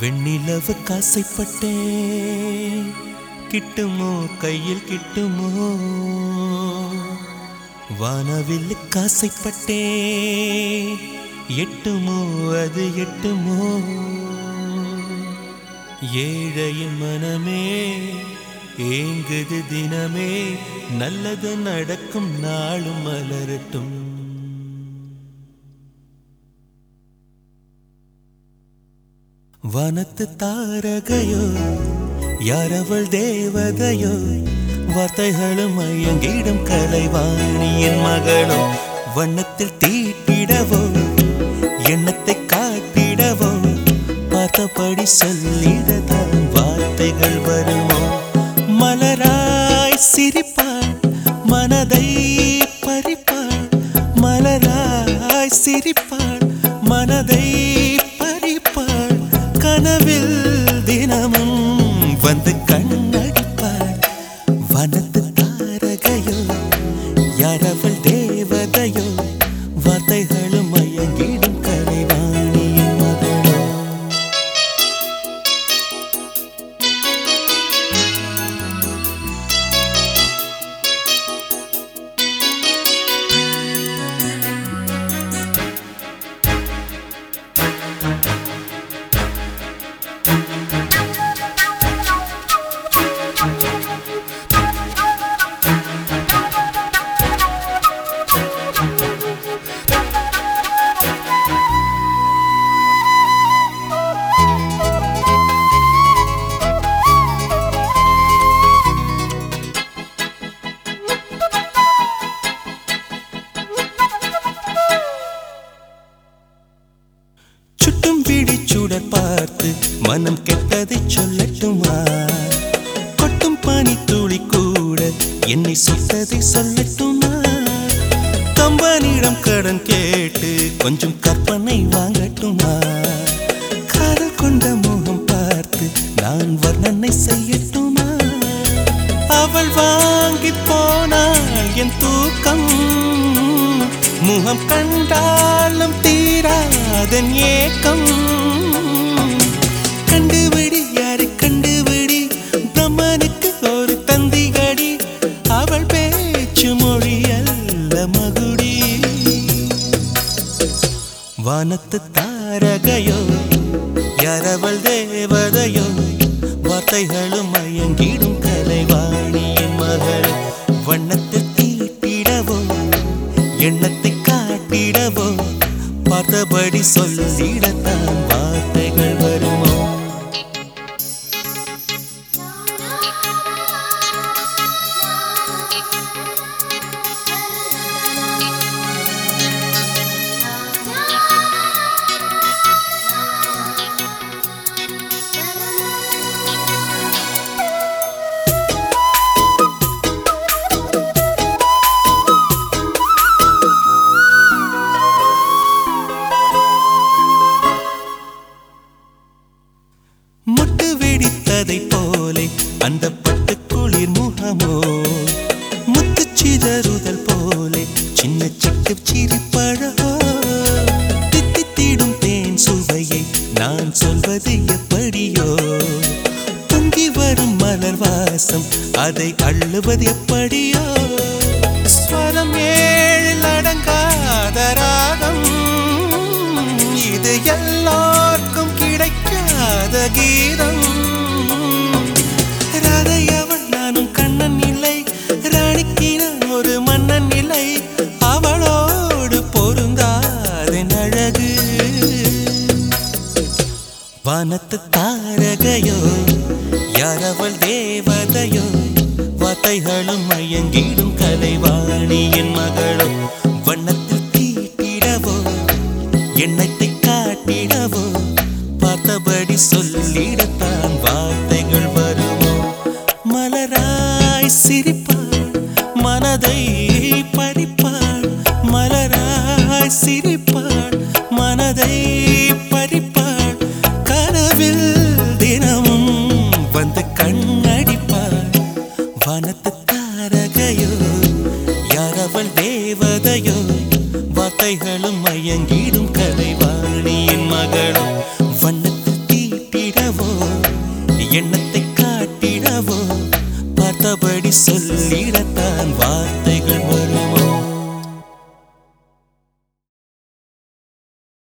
வெண்ணிலவு காசைப்பட்டே. கிட்டுமோ? கையில் கிட்டுமோ? வானவில் காசைப்பட்டே. எட்டுமோ? அது எட்டுமோ? ஏழையின் மனமே ஏங்குது தினமே. நல்லது நடக்கும் நாளும் மலரட்டும். வனத்து தாரகையோ யாரவள் தேவதையோ வார்த்தைகளும் மயங்கிடும் கலைவாணியின் மகளோ வண்ணத்தில் தீட்டிடவோ எண்ணத்தை காட்டிடவோ பார்த்தபடி சொல்லிடதான் வார்த்தைகள் வருமோ? கனவில் தினமும் வந்து கொட்டும் விழி பார்த்து மனம் கெட்டதை சொல்லட்டுமா? கொட்டும் பனி துளி கூட என்னை சுட்டதை சொல்லட்டுமா? கம்பனிடம் கடன் கேட்டு கொஞ்சம் கற்பனை வாங்கட்டுமா? காதல் கொண்ட முகம் பார்த்து நான் வர்ணனை செய்யட்டுமா? அவள் வாங்கி போனால் என் தூக்கம் முகம் கண்டாலும் இதன் ஏக்கம். கண்டுபிடி யாரு கண்டுபிடி? பிரம்மனுக்கு ஒரு தந்திகடி. அவள் பேச்சு மொழி அல்ல மகுடி. வானத்து தாரகையோ யாரவள் தேவதையோ? வார்த்தைகளும் மயங்கிடும் கலைவாணியின் மகள். வண்ணத்தை தீட்டிடவோ எண்ணத்தை காட்டிடவோ? பார்த்தபடி சொல்லிடத்தான் வார்த்தை முகமோ? முத்து சிதறுதல் போலே சின்ன சிக்கு சிரிப்பழகோ? தித்தித்திடும் தேன் சுவையை நான் சொல்வது எப்படியோ? பொங்கி வரும் மலர் வாசம் அதை அள்ளுவது எப்படியோ? ஸ்வரம் ஏழு அடங்காத நானும் கண்ணன் இல்லை. ராணிக்கு நான் ஒரு மன்னன் இல்லை. அவளோடு பொருந்தாது அழகு. வனத்து தாரகையோ யாரவள் தேவதையோ வார்த்தைகளும் மயங்கிடும் கலைவாணி என் மகளோ வண்ணத்தில் தீட்டிடவோ என்னை ஆசைகளும் மயங்கிடும் கலைவாணியின் மகளும். வண்ணத்தில் தீட்டிடவோ எண்ணத்தை காட்டிடவோ பார்த்தபடி சொல்லிட